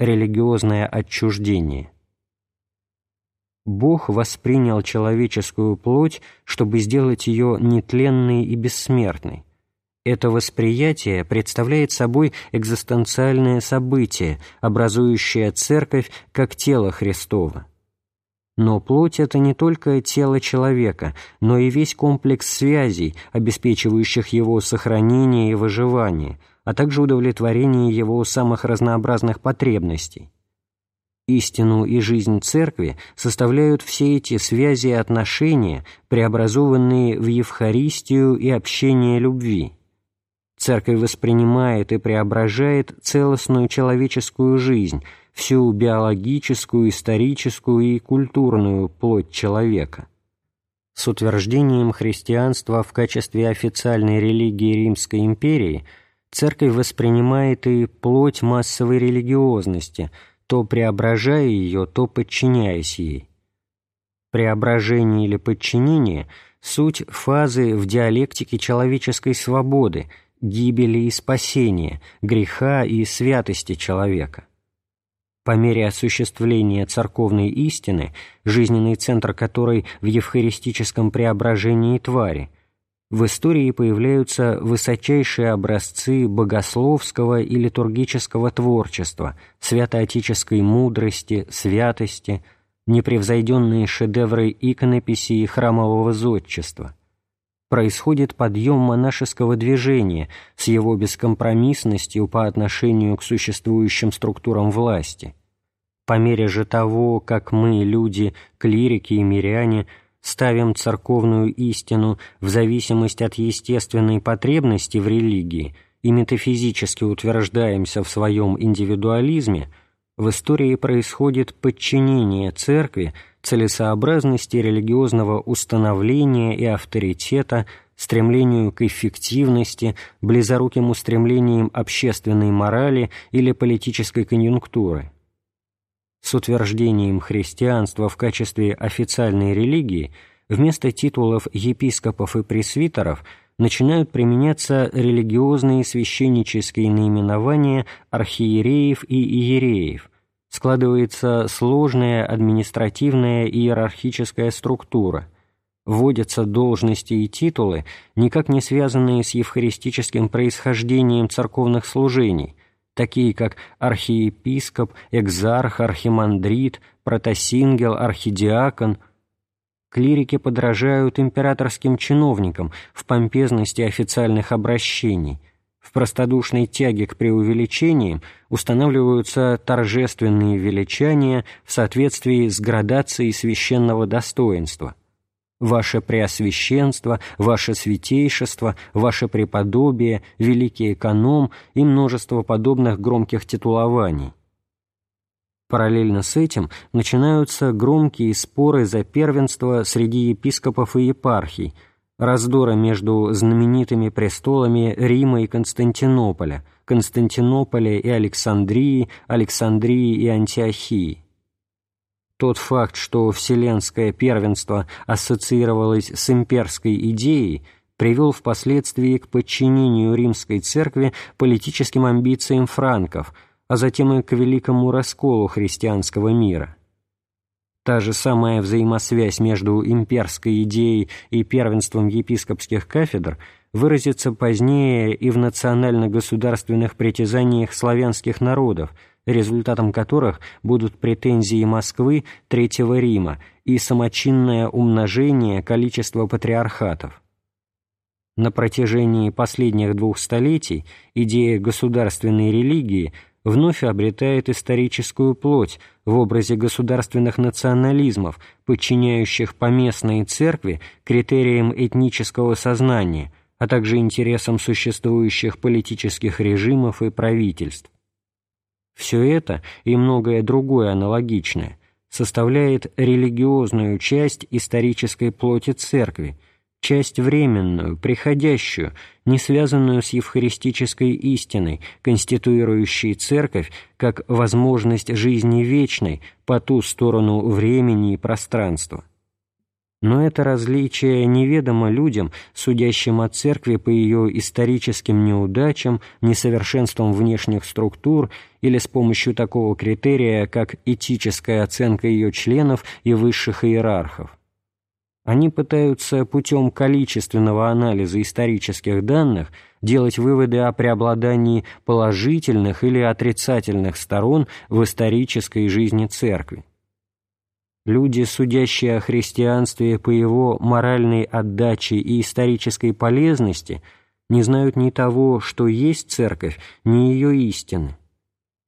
религиозное отчуждение. Бог воспринял человеческую плоть, чтобы сделать ее нетленной и бессмертной. Это восприятие представляет собой экзистенциальное событие, образующее Церковь как тело Христово. Но плоть – это не только тело человека, но и весь комплекс связей, обеспечивающих его сохранение и выживание, а также удовлетворение его самых разнообразных потребностей. Истину и жизнь Церкви составляют все эти связи и отношения, преобразованные в Евхаристию и общение любви. Церковь воспринимает и преображает целостную человеческую жизнь, всю биологическую, историческую и культурную плоть человека. С утверждением христианства в качестве официальной религии Римской империи Церковь воспринимает и плоть массовой религиозности – то преображая ее, то подчиняясь ей. Преображение или подчинение – суть фазы в диалектике человеческой свободы, гибели и спасения, греха и святости человека. По мере осуществления церковной истины, жизненный центр которой в евхаристическом преображении твари – в истории появляются высочайшие образцы богословского и литургического творчества, святоотеческой мудрости, святости, непревзойденные шедевры иконописи и храмового зодчества. Происходит подъем монашеского движения с его бескомпромиссностью по отношению к существующим структурам власти. По мере же того, как мы, люди, клирики и миряне – ставим церковную истину в зависимость от естественной потребности в религии и метафизически утверждаемся в своем индивидуализме, в истории происходит подчинение церкви целесообразности религиозного установления и авторитета, стремлению к эффективности, близоруким устремлением общественной морали или политической конъюнктуры. С утверждением христианства в качестве официальной религии вместо титулов епископов и пресвитеров начинают применяться религиозные священнические наименования архиереев и иереев, складывается сложная административная иерархическая структура, вводятся должности и титулы, никак не связанные с евхаристическим происхождением церковных служений, такие как архиепископ, экзарх, архимандрит, протосингел, архидиакон. Клирики подражают императорским чиновникам в помпезности официальных обращений. В простодушной тяге к преувеличениям устанавливаются торжественные величания в соответствии с градацией священного достоинства ваше преосвященство, ваше святейшество, ваше преподобие, великий эконом и множество подобных громких титулований. Параллельно с этим начинаются громкие споры за первенство среди епископов и епархий, раздоры между знаменитыми престолами Рима и Константинополя, Константинополя и Александрии, Александрии и Антиохии. Тот факт, что вселенское первенство ассоциировалось с имперской идеей, привел впоследствии к подчинению римской церкви политическим амбициям франков, а затем и к великому расколу христианского мира. Та же самая взаимосвязь между имперской идеей и первенством епископских кафедр выразится позднее и в национально-государственных притязаниях славянских народов – результатом которых будут претензии Москвы Третьего Рима и самочинное умножение количества патриархатов. На протяжении последних двух столетий идея государственной религии вновь обретает историческую плоть в образе государственных национализмов, подчиняющих поместные церкви критериям этнического сознания, а также интересам существующих политических режимов и правительств. Все это и многое другое аналогичное составляет религиозную часть исторической плоти Церкви, часть временную, приходящую, не связанную с евхаристической истиной, конституирующей Церковь как возможность жизни вечной по ту сторону времени и пространства. Но это различие неведомо людям, судящим о церкви по ее историческим неудачам, несовершенствам внешних структур или с помощью такого критерия, как этическая оценка ее членов и высших иерархов. Они пытаются путем количественного анализа исторических данных делать выводы о преобладании положительных или отрицательных сторон в исторической жизни Церкви. Люди, судящие о христианстве по его моральной отдаче и исторической полезности, не знают ни того, что есть Церковь, ни ее истины.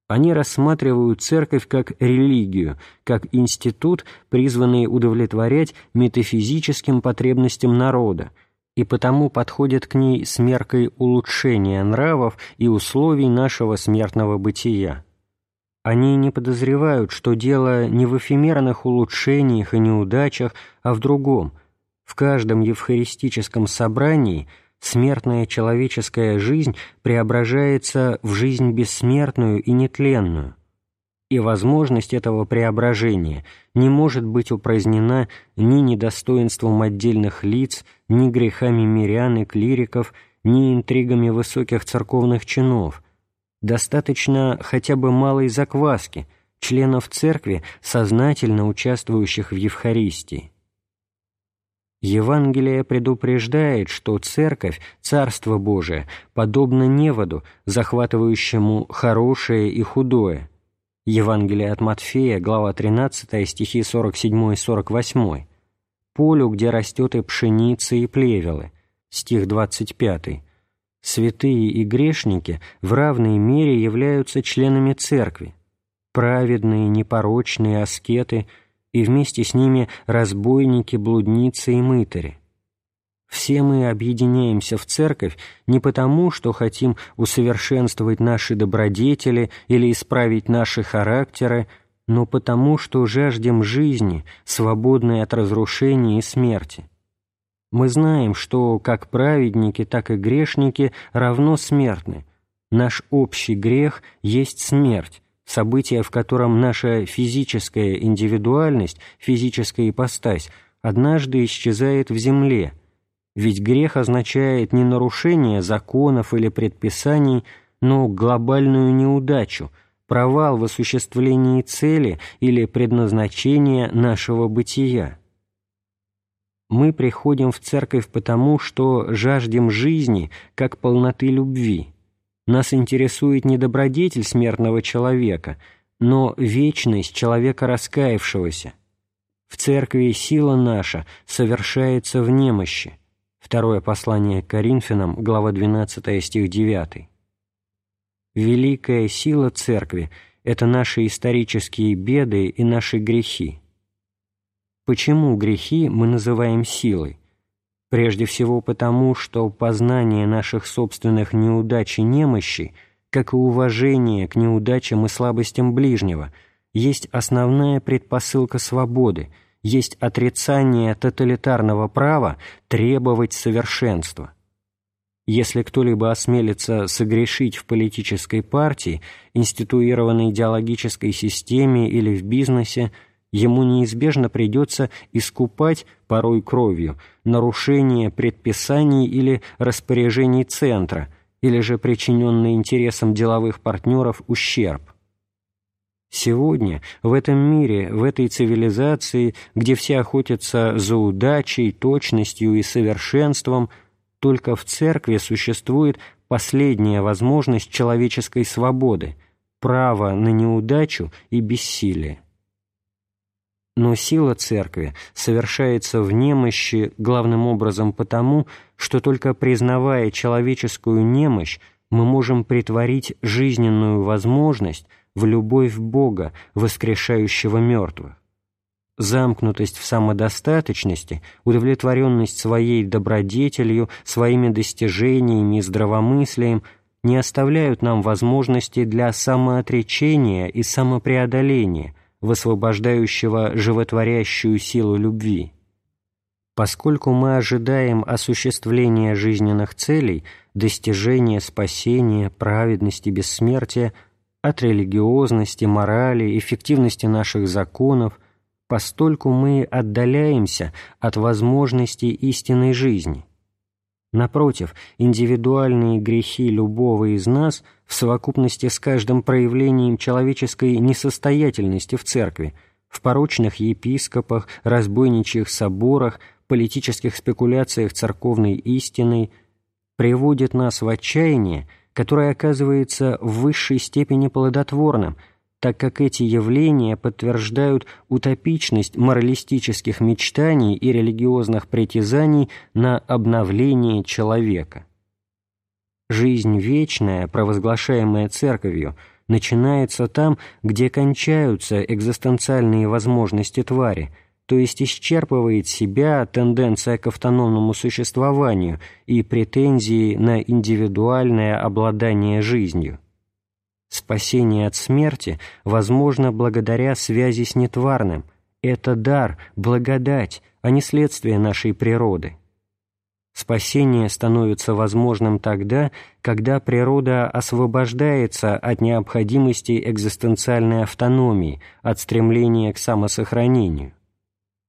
Они рассматривают церковь как религию, как институт, призванный удовлетворять метафизическим потребностям народа, и потому подходят к ней с меркой улучшения нравов и условий нашего смертного бытия. Они не подозревают, что дело не в эфемерных улучшениях и неудачах, а в другом. В каждом евхаристическом собрании – смертная человеческая жизнь преображается в жизнь бессмертную и нетленную, и возможность этого преображения не может быть упразднена ни недостоинством отдельных лиц, ни грехами мирян и клириков, ни интригами высоких церковных чинов. Достаточно хотя бы малой закваски членов церкви, сознательно участвующих в Евхаристии. Евангелие предупреждает, что Церковь, Царство Божие, подобно неводу, захватывающему хорошее и худое. Евангелие от Матфея, глава 13, стихи 47 и 48. Полю, где растет и пшеница, и плевелы. Стих 25. Святые и грешники в равной мере являются членами Церкви. Праведные, непорочные аскеты – и вместе с ними разбойники, блудницы и мытари. Все мы объединяемся в церковь не потому, что хотим усовершенствовать наши добродетели или исправить наши характеры, но потому, что жаждем жизни, свободной от разрушения и смерти. Мы знаем, что как праведники, так и грешники равно смертны. Наш общий грех есть смерть, событие, в котором наша физическая индивидуальность, физическая ипостась, однажды исчезает в земле, ведь грех означает не нарушение законов или предписаний, но глобальную неудачу, провал в осуществлении цели или предназначения нашего бытия. Мы приходим в церковь потому, что жаждем жизни как полноты любви – нас интересует не добродетель смертного человека, но вечность человека раскаявшегося. В церкви сила наша совершается в немощи. Второе послание к Коринфянам, глава 12, стих 9. Великая сила церкви – это наши исторические беды и наши грехи. Почему грехи мы называем силой? Прежде всего потому, что познание наших собственных неудач и немощи, как и уважение к неудачам и слабостям ближнего, есть основная предпосылка свободы, есть отрицание тоталитарного права требовать совершенства. Если кто-либо осмелится согрешить в политической партии, институированной идеологической системе или в бизнесе, ему неизбежно придется искупать, порой кровью, нарушение предписаний или распоряжений центра, или же причиненный интересам деловых партнеров ущерб. Сегодня, в этом мире, в этой цивилизации, где все охотятся за удачей, точностью и совершенством, только в церкви существует последняя возможность человеческой свободы, право на неудачу и бессилие. Но сила Церкви совершается в немощи главным образом потому, что только признавая человеческую немощь, мы можем притворить жизненную возможность в любовь Бога, воскрешающего мертвых. Замкнутость в самодостаточности, удовлетворенность своей добродетелью, своими достижениями и здравомыслием не оставляют нам возможности для самоотречения и самопреодоления – высвобождающего животворящую силу любви. Поскольку мы ожидаем осуществления жизненных целей, достижения спасения, праведности, бессмертия от религиозности, морали, эффективности наших законов, постольку мы отдаляемся от возможности истинной жизни. Напротив, индивидуальные грехи любого из нас в совокупности с каждым проявлением человеческой несостоятельности в церкви, в порочных епископах, разбойничьих соборах, политических спекуляциях церковной истиной, приводят нас в отчаяние, которое оказывается в высшей степени плодотворным – так как эти явления подтверждают утопичность моралистических мечтаний и религиозных притязаний на обновление человека. Жизнь вечная, провозглашаемая Церковью, начинается там, где кончаются экзистенциальные возможности твари, то есть исчерпывает себя тенденция к автономному существованию и претензии на индивидуальное обладание жизнью. Спасение от смерти возможно благодаря связи с нетварным. Это дар, благодать, а не следствие нашей природы. Спасение становится возможным тогда, когда природа освобождается от необходимости экзистенциальной автономии, от стремления к самосохранению.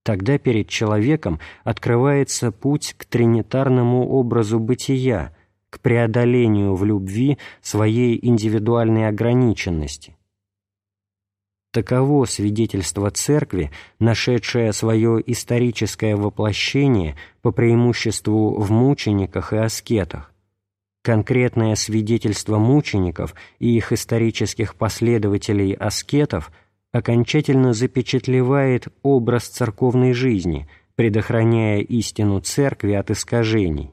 Тогда перед человеком открывается путь к тринитарному образу бытия – к преодолению в любви своей индивидуальной ограниченности. Таково свидетельство Церкви, нашедшее свое историческое воплощение по преимуществу в мучениках и аскетах. Конкретное свидетельство мучеников и их исторических последователей-аскетов окончательно запечатлевает образ церковной жизни, предохраняя истину Церкви от искажений.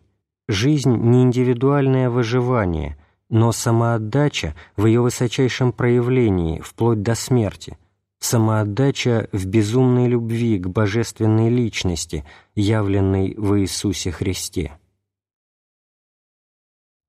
Жизнь не индивидуальное выживание, но самоотдача в ее высочайшем проявлении, вплоть до смерти, самоотдача в безумной любви к божественной личности, явленной в Иисусе Христе.